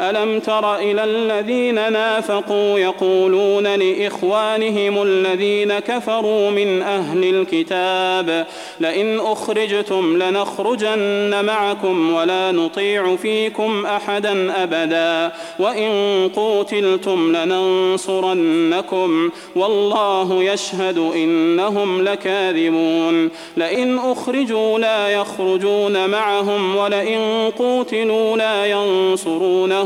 ألم تر إلى الذين نافقوا يقولون لإخوانهم الذين كفروا من أهل الكتاب لئن أخرجتم لنخرجن معكم ولا نطيع فيكم أحدا أبدا وإن قوتلتم لننصرنكم والله يشهد إنهم لكاذبون لئن أخرجوا لا يخرجون معهم ولئن قوتلوا لا ينصرونهم.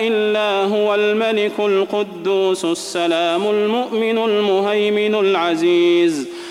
إلا هو الملك القدوس السلام المؤمن المهيمن العزيز.